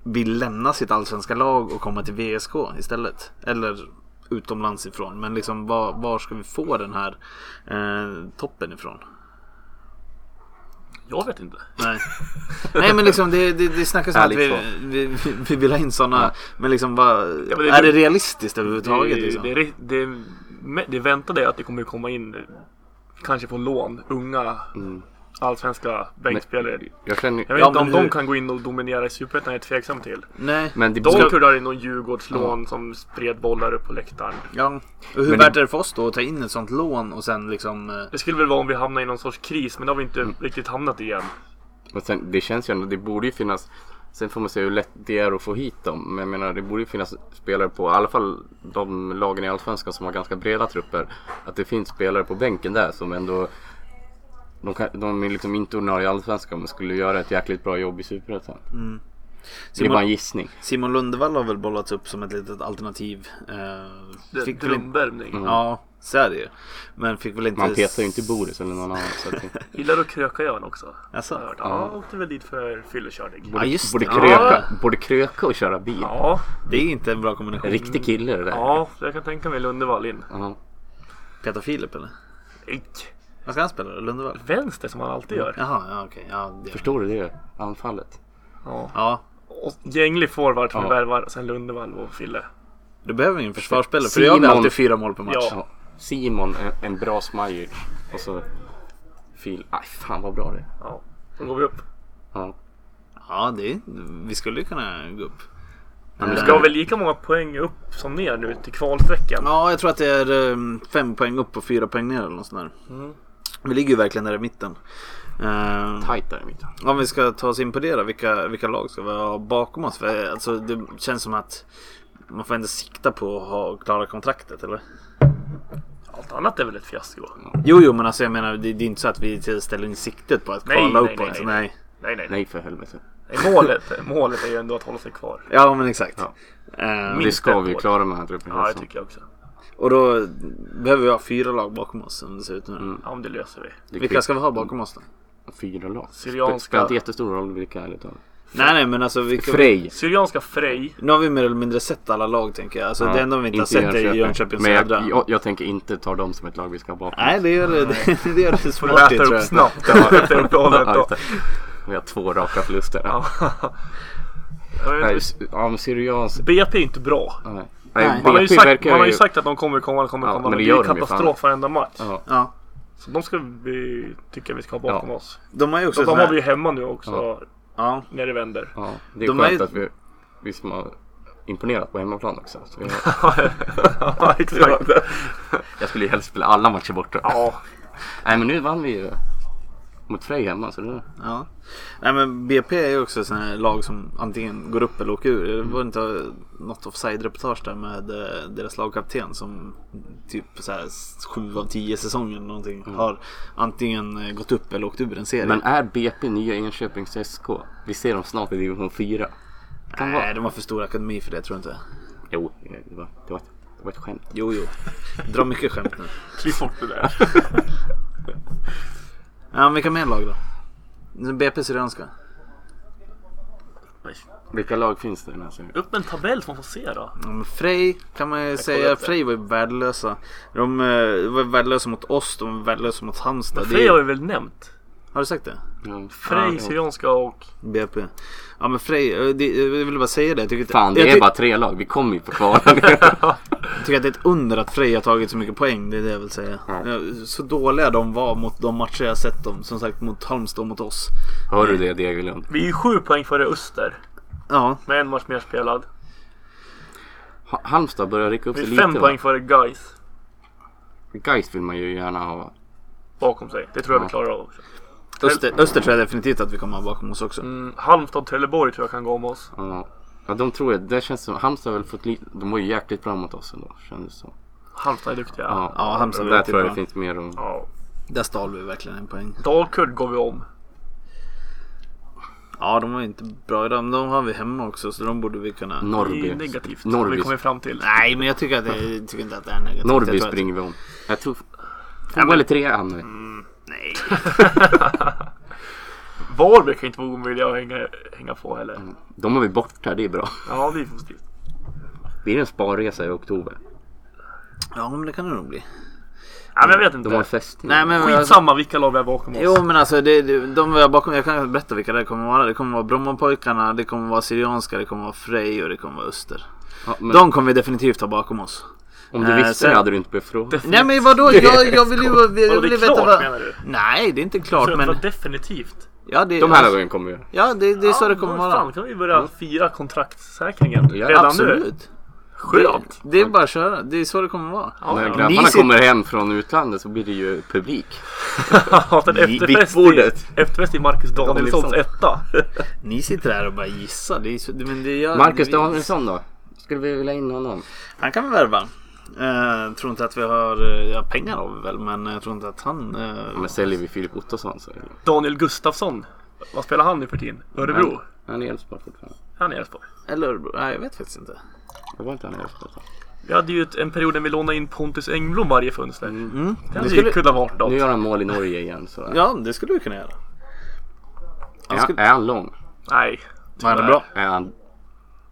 vill lämna sitt allsvenska lag och komma till VSK istället. Eller utomlands ifrån. Men liksom var, var ska vi få den här eh, toppen ifrån? Jag vet inte. Nej, [LAUGHS] Nej men liksom det, det, det snackas om att vi, vi, vi, vi vill ha in sådana. Men liksom vad, Ja, men det- är det realistiskt överhuvudtaget? Det, Liksom? det, det, det, väntade är att det kommer komma in kanske på lån unga Mm. Allsvenska bänkspelare. Jag känner Jag vet Ja, inte om men de hur- kan gå in och dominera i Superettan, jag är tveksam till. Nej. Men det De ska, ha in någon Djurgårdslån som spred bollar upp på läktaren. Ja. Och hur Men värt det- är det för oss då att ta in ett sånt lån och sen liksom... eh, Det skulle väl vara om vi hamnar i någon sorts kris, men det har vi inte Mm. riktigt hamnat i än. och sen, det känns ju ändå, det borde ju finnas Sen får man se hur lätt det är att få hit dem. Men jag menar det borde ju finnas spelare på, i alla fall de lagen i Allsvenskan som har ganska breda trupper. Att det finns spelare på bänken där som ändå de, kan, de är liksom inte ordinarie i Allsvenskan men skulle göra ett jäkligt bra jobb i Superettan. Det är Mm. Simon- bara en gissning. Simon Lundevall har väl bollats upp som ett litet alternativ. Eh, Det- fick Drömvärvning. Mm. Ja, Så är det ju. Men fick väl inte... Man petar ju inte Boris eller någon annan. Så att [LAUGHS] Gillar du Kröka-Ön också? Alltså? Har jag hört. Ja, åkte väl dit för fyllekörning. Ja, just borde, kröka, Ja. borde kröka och köra bil. Ja, Det är inte en bra kombination. En riktig kille det där. ja, jag kan tänka mig Lundevall in. Ja. Peter Filip eller? Nej, Vad ska han spela då? Lundevall? Vänster som han alltid gör. Jaha, ja okej. Ja, det... Förstår du det? Anfallet. Ja. Ja. Och gänglig forward som Ja. värvar, sen Lundevall och Fille. Du behöver ingen försvarsspelare för jag har Simon- alltid fyra mål per match. Ja. Ja. Simon, en, en bra Smajic. Och så Fil. Aj, fan vad bra det är. Ja, då går vi upp. Ja. Ja, det, vi skulle ju kunna gå upp. Men Vi det ska ska väl lika många poäng upp som ner nu till kvalsträckan. Ja, jag tror att det är um, fem poäng upp och fyra poäng ner eller något sånt där. Mm. Vi ligger ju verkligen där i mitten. Uh, Tajt där i mitten. om vi ska ta oss in på det då, vilka, vilka lag ska vi ha bakom oss? För, alltså, det känns som att man får ändå sikta på att ha, klara kontraktet eller? Allt annat är väl ett fiasko? Jo, jo, men alltså jag menar det, det är inte så att vi ställer in siktet på att Nej, kvala nej, upp nej, nej, Nej, nej. Nej, nej, nej. Nej för helvete. nej målet, [LAUGHS] målet är ju ändå att hålla sig kvar. Ja, men exakt. Ja. Eh, Och Minst det ska vi år. klara med den här truppen. Ja, det tycker jag också. Och då behöver vi ha fyra lag bakom oss som det ser ut nu. Mm. Ja, men det löser vi. Det Vilka ska vi ha bakom oss då? Fyra lag. Syrianska- Det spelar inte jättestor roll vilka ärligt talat. Nej, nej, men alltså vilka... Frej. Syrianska Frej. Nu har vi mer eller mindre sett alla lag tänker jag. Alltså Ja, det enda vi inte har inte sett är Jönköping Men jag, jag, jag tänker inte ta dem som ett lag vi ska ha bakom. Nej, det gör det, det, [LAUGHS] det, gör det svårt äta tror upp snabbt [LAUGHS] ja. Vi har två raka förluster. Ja. [LAUGHS] Ja men Syrians... BP är inte bra. Nej. Nej. Man har, ju sagt, verkar man har ju sagt att de kommer komma, de kommer Ja, komma. men det det är de ju katastrof varenda match. Ja. Ja, Så de ska vi, tycker vi ska ha bakom Ja. oss. de har ju också Så de sån har vi ju hemma nu också. Ja. När det vänder. Ja, det är De skönt är att vi, vi som har imponerat på hemmaplan också. Så har, [LAUGHS] ja, exakt. jag skulle ju helst spela alla matcher borta. Ja, Nej men nu vann vi ju mot Frej hemma så det... ja. Nej men BP är ju också här lag som antingen går upp eller åker ur. Det var inte något offside-reportage där med eh, deras lagkapten som typ så här sju av tio säsonger någonting har antingen eh, gått upp eller åkt ur en serie. Men är BP nya Enköpings SK? Vi ser dem snart i division 4. Kan Nej, vara. de var för stor akademi för det tror jag inte. Jo, det var, det var, ett, det var ett skämt. Jo, jo. Dra mycket skämt nu. klipp bort det där. [LAUGHS] Ja, men vilka mer lag då? BP Syrianska. Vilka lag finns det i den här serien? Upp en tabell så man får se då. Ja, men Frej kan man ju säga. Frej var ju värdelösa. De eh, var värdelösa mot oss, de var värdelösa mot Halmstad. Men Frej har vi väl nämnt? Har du sagt det? Ja. Frej, Ja, Syrianska och... BP. Ja men Frej, eh, det, jag vill bara säga det. Jag tycker, Fan, det jag, är ty- bara tre lag. Vi kommer ju på kvala. [LAUGHS] jag tycker att det är ett under att Frej har tagit så mycket poäng. Det är det jag vill säga. Ja. Ja, Så dåliga de var mot de matcher jag sett dem. Som sagt mot Halmstad och mot oss. Hör du det Degerlund? Vi är ju sju poäng före Öster. Ja, Med en match mer spelad. Ha- Halmstad börjar rycka upp Vi sig är lite fem va? poäng före Gais Gais vill man ju gärna ha. bakom sig. Det tror jag vi Ja. klarar av också. Öster, Öster tror jag definitivt att vi kommer ha bakom oss också. Mm, Halmstad, Trelleborg tror jag kan gå om oss. Ja, ja de tror jag. Det känns som. Halmstad har väl fått lite. De var ju jäkligt bra mot oss ändå. Kändes som. Halmstad är duktiga. Ja, Ja, Halmstad var Där tror jag det finns mer att... Ja. Där stal vi verkligen en poäng. Dalkurd går vi om. Ja, de var inte bra idag. Men de har vi hemma också. Så de borde vi kunna... Det är Norrby. negativt. Norrby. Vi kommer fram till. Nej, men jag tycker, att det, jag tycker inte att det är negativt. Norrby springer vi om. Jag tror... Två men- eller tre hamnar vi. Nej. [LAUGHS] Varberg kan inte vara omöjliga att hänga, hänga på heller. De har vi borta, det är bra. Ja, det är positivt. Blir det en sparresa i oktober? Ja, men det kan det nog bli. Ja, men jag vet inte. De har fästning. Nej, men... Skitsamma vilka lag vi har bakom oss. Jo men alltså det, det, de vi har bakom, jag kan berätta vilka det kommer vara. Det kommer vara Brommapojkarna, det kommer vara Syrianska, det kommer vara Frej och det kommer vara Öster. Ja, men De kommer vi definitivt ha bakom oss. Om du eh, visste sen- det hade du inte behövt fråga. Nej men vadå, jag, jag vill ju jag Vadå, vill det ju är veta klart vad... menar du? Nej det är inte klart det men... definitivt. Ja det, De här lagen kommer ju. Ja det, det är så det kommer vara. Fan, kan vi börja fira kontraktsäkringen Ja, redan nu? Absolut. Skönt. Det, det är bara att köra, det är så det kommer vara. Ja, När ja. grabbarna Ni sitter- kommer hem från utlandet så blir det ju publik. [LAUGHS] Ja, efterfest i, efterfest i Marcus Danielssons Danielsson. etta. [LAUGHS] Ni sitter här och bara gissar. Det är så, men det gör, Marcus det, Danielsson då? Skulle vi vilja in honom? Han kan vi värva. Uh, tror inte att vi har, eh, ja pengar vi väl men jag tror inte att han... eh, Men säljer vi Filip Ottosson så är det... Daniel Gustafsson. Vad spelar han nu för tiden? Örebro? Han är i Elfsborg fortfarande. Han är i Elfsborg. Eller Örebro, nej jag vet faktiskt inte. Det var inte han i Elfsborg. Vi hade ju ett, en period när vi lånade in Pontus Engblom varje fönster. Mm. Det Det hade skulle, ju kunnat varit något. Nu gör han mål i Norge igen. Så. ja, det skulle vi kunna göra. är, Han han, skulle, är han lång? Nej. var han bra? Är han...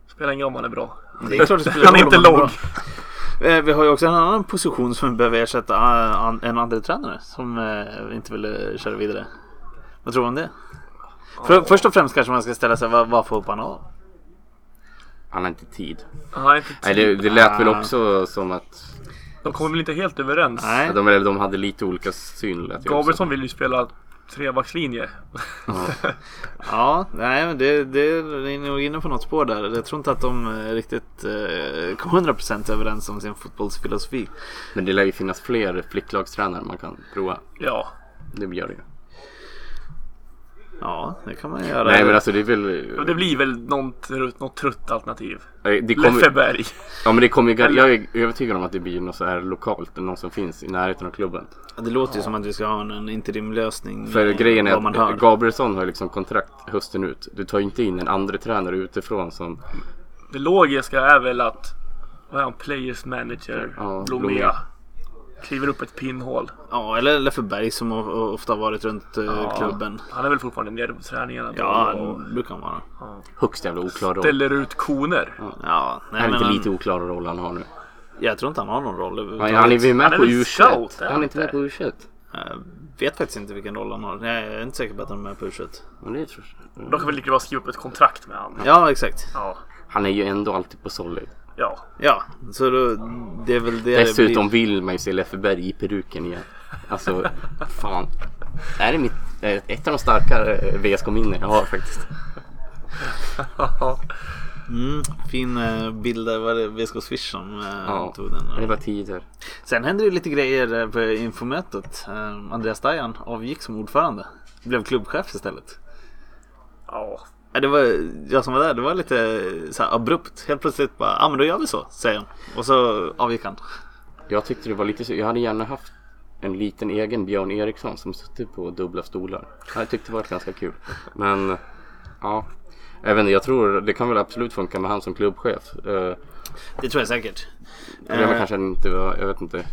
Spelar ingen roll om han är bra. Det är klart det spelar Han är inte lång. Eh, Vi har ju också en annan position som vi behöver ersätta eh, en andra tränare som eh, inte ville köra vidare. Vad tror du om det? För, först och främst kanske man ska ställa sig vad, vad får han av? Han har inte tid. Han har inte Nej, tid. det, det lät väl Ah. också som att De kommer väl inte helt överens. Nej. de, eller de hade lite olika syn. lät. Gabrielsson vill ju spela trebackslinje. Ja, nej men det, det är nog inne på något spår där. Jag tror inte att de eh, riktigt eh, kom 100% överens om sin fotbollsfilosofi. Men det lär ju finnas fler flicklagstränare man kan prova. Ja. Det gör det ju. Ja, det kan man göra. Nej men alltså det är väl... Det blir väl något, trött- något trött alternativ. Det kommer, Leffeberg. ja men det kommer ju... [LAUGHS] Jag är övertygad om att det blir något så här lokalt. Någon som finns i närheten av klubben. Det låter ju som att vi ska ha en, en interimlösning. För grejen är att Gabrielsson har liksom kontrakt hösten ut. Du tar ju inte in en andra tränare utifrån som... Det logiska är väl att vad är han, players manager, Ja, Blomea. Blomea. Kliver upp ett pinnhål. Ja, eller Lefferberg som ofta har varit runt eh, Ja. klubben. Han är väl fortfarande nere på träningarna. Ja, och det brukar han vara. Högst jävla oklar roll. ställer ut koner. Ja, nej, är men inte han, lite oklar roll han har nu? Jag tror inte han har någon roll Han, han är väl Han med är på väl U21? scout, är Är han han inte med på U21? Jag vet faktiskt inte vilken roll han har. Jag är inte säker på att han är med på u Men det tror jag. De kan väl lika bra skriva upp ett kontrakt med honom. Ja, exakt. Ja. Han är ju ändå alltid på solid. Ja. Ja, så då, det är väl det Dessutom det blir. vill man ju se Leffeberg i peruken igen. Alltså, fan. Det här är mitt, ett av de starkare eh, VSK-minnen jag har faktiskt. Mm, fin eh, bild där var det VSK Swish som eh, Ja, tog den. det var tider. Sen hände det ju lite grejer på infomötet. Andreas Dajan avgick som ordförande. Blev klubbchef istället. Ja. Det var, jag som var där, det var lite så abrupt. Helt plötsligt bara, ja ah, men då gör vi så, säger han. Och så avgick han. Jag tyckte det var lite så, jag hade gärna haft en liten egen Björn Eriksson som suttit på dubbla stolar. Jag tyckte det var ganska kul. Men ja, inte, jag tror det kan väl absolut funka med han som klubbchef. Eh, Det tror jag säkert. Problemet Eh, kanske inte var, jag vet inte,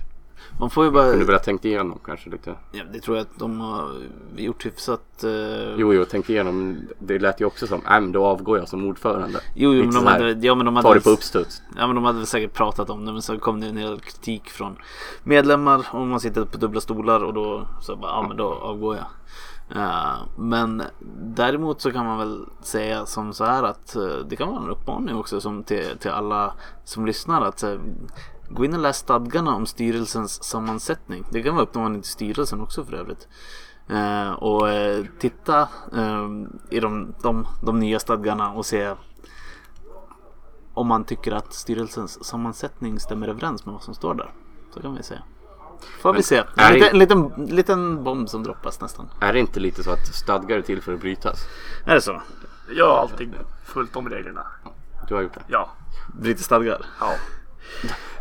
Man får ju bara... kunde väl ha tänkt igenom kanske lite. Ja, det tror jag att de har gjort hyfsat. Eh... Jo, jo, tänkt igenom. Det lät ju också som, nej men då avgår jag som ordförande. Jo, jo men de hade, ja, men de hade, Ta det på uppstuds. ja, men de hade väl säkert pratat om det men så kom det en hel kritik från medlemmar om man sitter på dubbla stolar och då så bara, ja men då avgår jag. Eh, men däremot så kan man väl säga som så här att eh, det kan vara en uppmaning också som till, till alla som lyssnar att eh, gå in och läs stadgarna om styrelsens sammansättning. Det kan vara uppmaning till styrelsen också för övrigt. Eh, och eh, titta eh, i de, de, de nya stadgarna och se om man tycker att styrelsens sammansättning stämmer överens med vad som står där. Så kan vi se. Får vi se. En det- liten, liten, liten bomb som droppas nästan. Är det inte lite så att stadgar är till för att brytas? Är det så? Jag har alltid följt de reglerna. Du har gjort det? Ja. Bryter stadgar? Ja.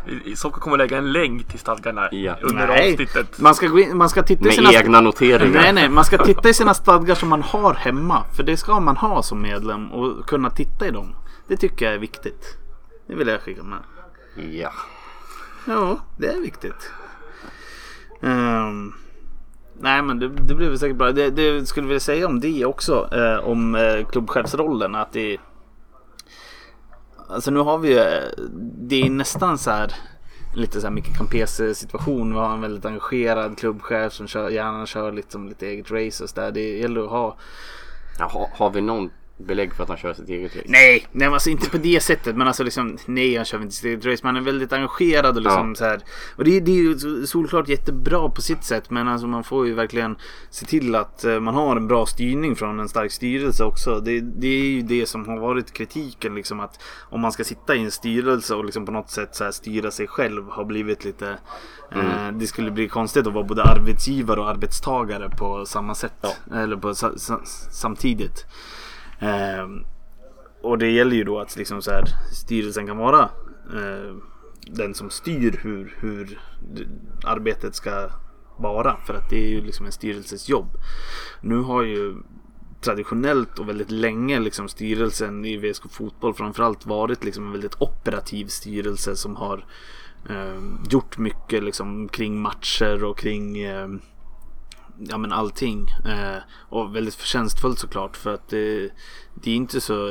I- i- Socke kommer lägga en länk till stadgarna Ja. under Nej, avsnittet. man ska, gå in, man ska titta i Med sina... egna noteringar? Nej, nej, man ska titta i sina stadgar som man har hemma. För det ska man ha som medlem och kunna titta i dem. Det tycker jag är viktigt. Det vill jag skicka med. Ja. Ja, det är viktigt. Ehm, nej men det, det blir väl säkert bra. Det, det skulle vilja säga om det också. Eh, om eh, klubbchefsrollen. Att det Alltså nu har vi ju, eh, det är nästan så här lite så här Micke Campese situation. Vi har en väldigt engagerad klubbchef som kör, gärna kör liksom lite eget race och så där. Det gäller att ha ja har, har vi någon belägg för att han kör sitt eget race? Nej, nej alltså inte på det sättet. Men alltså liksom, nej han kör inte sitt eget race. Men han är väldigt engagerad och liksom Ja. så här. Och det, det är ju solklart jättebra på sitt sätt. Men alltså man får ju verkligen se till att eh, man har en bra styrning från en stark styrelse också. Det, det är ju det som har varit kritiken liksom att om man ska sitta i en styrelse och liksom på något sätt så här styra sig själv har blivit lite eh, Det skulle bli konstigt att vara både arbetsgivare och arbetstagare på samma sätt. Eller på sa, samtidigt. Eh, och det gäller ju då att liksom så här, styrelsen kan vara eh, den som styr hur, hur arbetet ska vara. För att det är ju liksom en styrelses jobb. Nu har ju traditionellt och väldigt länge liksom styrelsen i VSK Fotboll framförallt varit liksom en väldigt operativ styrelse som har eh, gjort mycket liksom kring matcher och kring eh, ja men allting. Eh, och väldigt förtjänstfullt såklart för att det, det är inte så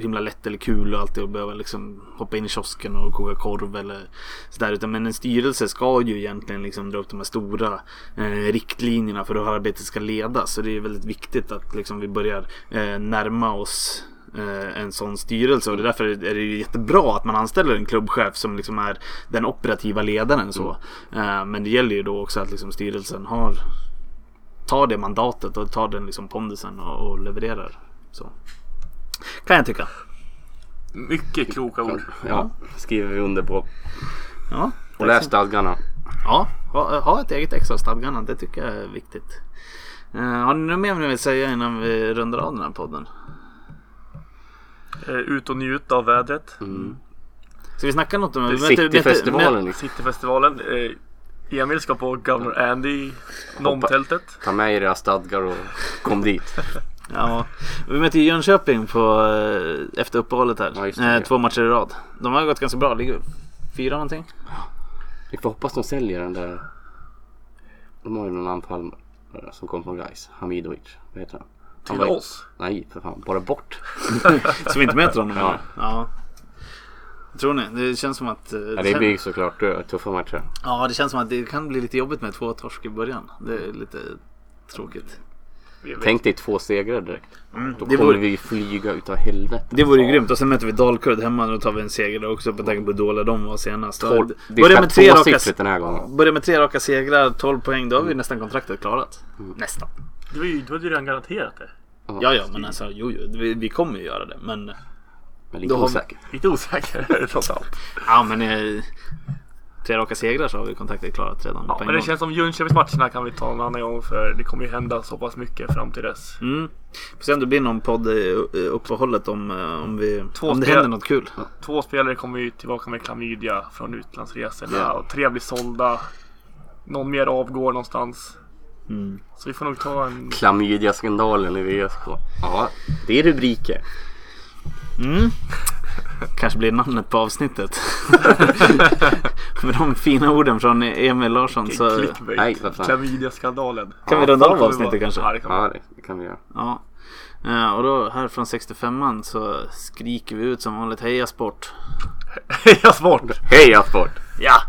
himla lätt eller kul och alltid att behöva liksom hoppa in i kiosken och koka korv eller sådär. Utan men en styrelse ska ju egentligen liksom dra upp de här stora eh, riktlinjerna för hur arbetet ska ledas. Så det är väldigt viktigt att liksom vi börjar eh, närma oss eh, en sån styrelse och det är därför är det ju jättebra att man anställer en klubbchef som liksom är den operativa ledaren så. Eh, men det gäller ju då också att liksom styrelsen har tar det mandatet och tar den liksom pondusen och, och levererar. Så. Kan jag tycka. Mycket kloka ord. Ja, skriver vi under på. Ja, Och läs stadgarna. Ja, ha, ha ett eget ex av stadgarna. Det tycker jag är viktigt. Uh, har ni något mer ni vill säga innan vi rundar av den här podden? Eh, ut och njut av vädret. Mm. Ska vi snacka något om... Cityfestivalen liksom. Cityfestivalen. Eh, Emil ska på Governor Andy i Nomtältet. Ta med er era stadgar och kom dit. [LAUGHS] Ja, vi mötte ju Jönköping på, eh, efter uppehållet här. Ja, det, Eh, ja. Två matcher i rad. De har gått ganska bra. Ligger fyra någonting. Vi får hoppas de säljer den där. De har ju någon anfall som kom från Gais. Hamidovic. Vad heter han? Till Han var- oss. Nej, för fan. Bara bort. [LAUGHS] Så vi inte möter honom Ja. ja. Tror ni? Det känns som att... eh, Ja, det blir såklart eh, tuffa matcher. Ja, det känns som att det kan bli lite jobbigt med två torsk i början. Det är lite tråkigt. Tänk dig två segrar direkt. Då Mm, det kommer vore- vi flyga utav helvete. Det vore ju grymt och sen möter vi Dalkurd hemma och då tar vi en seger där också på tanke på hur dåliga de var senast. Vi Börja med, tre raka, den här gången. börja med tre raka segrar, 12 poäng, då har vi nästan kontraktet klarat. Nästan. Du har ju redan garanterat det. Ja, ja, men alltså jo, jo, vi, vi kommer ju göra det. Men, Men lite Då har vi- osäkert. Lite osäker [LAUGHS] trots allt. ja, men eh, tre raka segrar så har vi kontraktet klarat redan. Ja, men det gång. känns som Jönköpingsmatcherna kan vi ta en annan gång för det kommer ju hända så pass mycket fram till dess. Mm. Får se om det blir någon podd i i uppehållet om, eh, om, vi, Två om det händer något kul. Två spelare kommer ju tillbaka med klamydia från utlandsresorna Ja. och tre blir sålda. Någon mer avgår någonstans. Mm. Så vi får nog ta en... Klamydia-skandalen i VSK. Ja, det är rubriker. Mm. Kanske blir namnet på avsnittet. [LAUGHS] Med de fina orden från Emil Larsson så... Clickbait. Nej, vad fan. Klamydia-skandalen. Kan vi runda av avsnittet kanske? Ja, det kan. Ja, det, det kan vi göra. Ja. Eh, Och då här från 65an så skriker vi ut som vanligt heja sport. [LAUGHS] Heja sport! Heja sport! Ja!